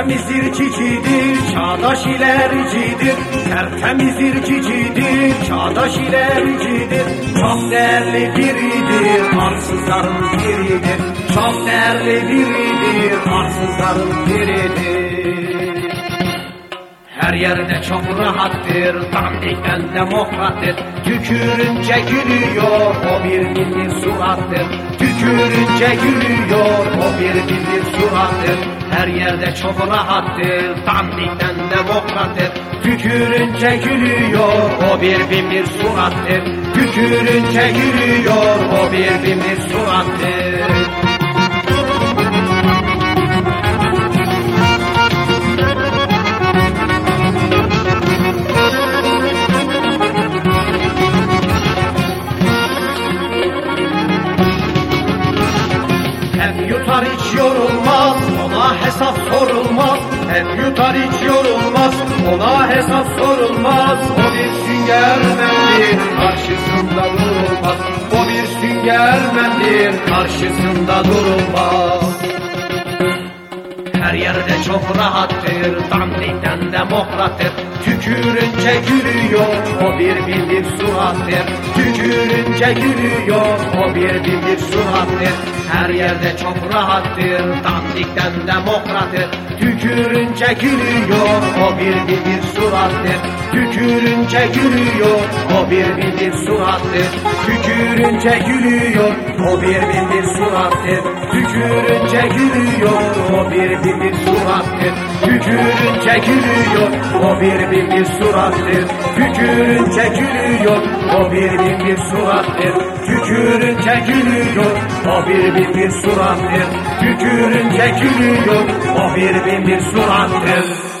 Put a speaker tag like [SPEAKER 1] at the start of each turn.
[SPEAKER 1] Tertemizdir cicidir, çağdaş ilericidir. Tertemizdir cicidir, çağdaş ilericidir. Çok değerli biridir, arsızların biridir. Her yerde çok rahattır, dandikten demokrattır. Tükürünce gülüyor, o bir milli surattır. Tükürünce gülüyor, o bir milli surattır. Her yerde çok rahattır, dandikten demokrattır. Tükürünce gülüyor, o bir bin bir surattır. Tükürünce gülüyor, o bir bin bir surattır. Hep yutar hiç yorulmaz, ona hesap sorulmaz. Hep yutar hiç yorulmaz, ona hesap sorulmaz. O bir süngermendir, karşısında durulmaz. O bir süngermendir, karşısında durulmaz. Her yerde çok rahattır, dandikten demokrattır. Tükürünce gülüyor, o bir bildir surattır. Tükürünce gülüyor, o bir bildir surattır. Her yerde çok rahattır, dandikten demokrattır. Tükürünce gülüyor, o bir bildir surattır. Tükürünce gülüyor, o bir bildir surattır. Tükürünce gülüyor, o bir bildir surattır. Tükürünce gülüyor, o bir bildir surattır. Tükürünce gülüyor, o bir bildir surattır. Tükürünce gülüyor, o bir bildir surattır. Tükürünce gülüyor, o bir bildir surattır. Tükürünce gülüyor, o bir bildir surattır.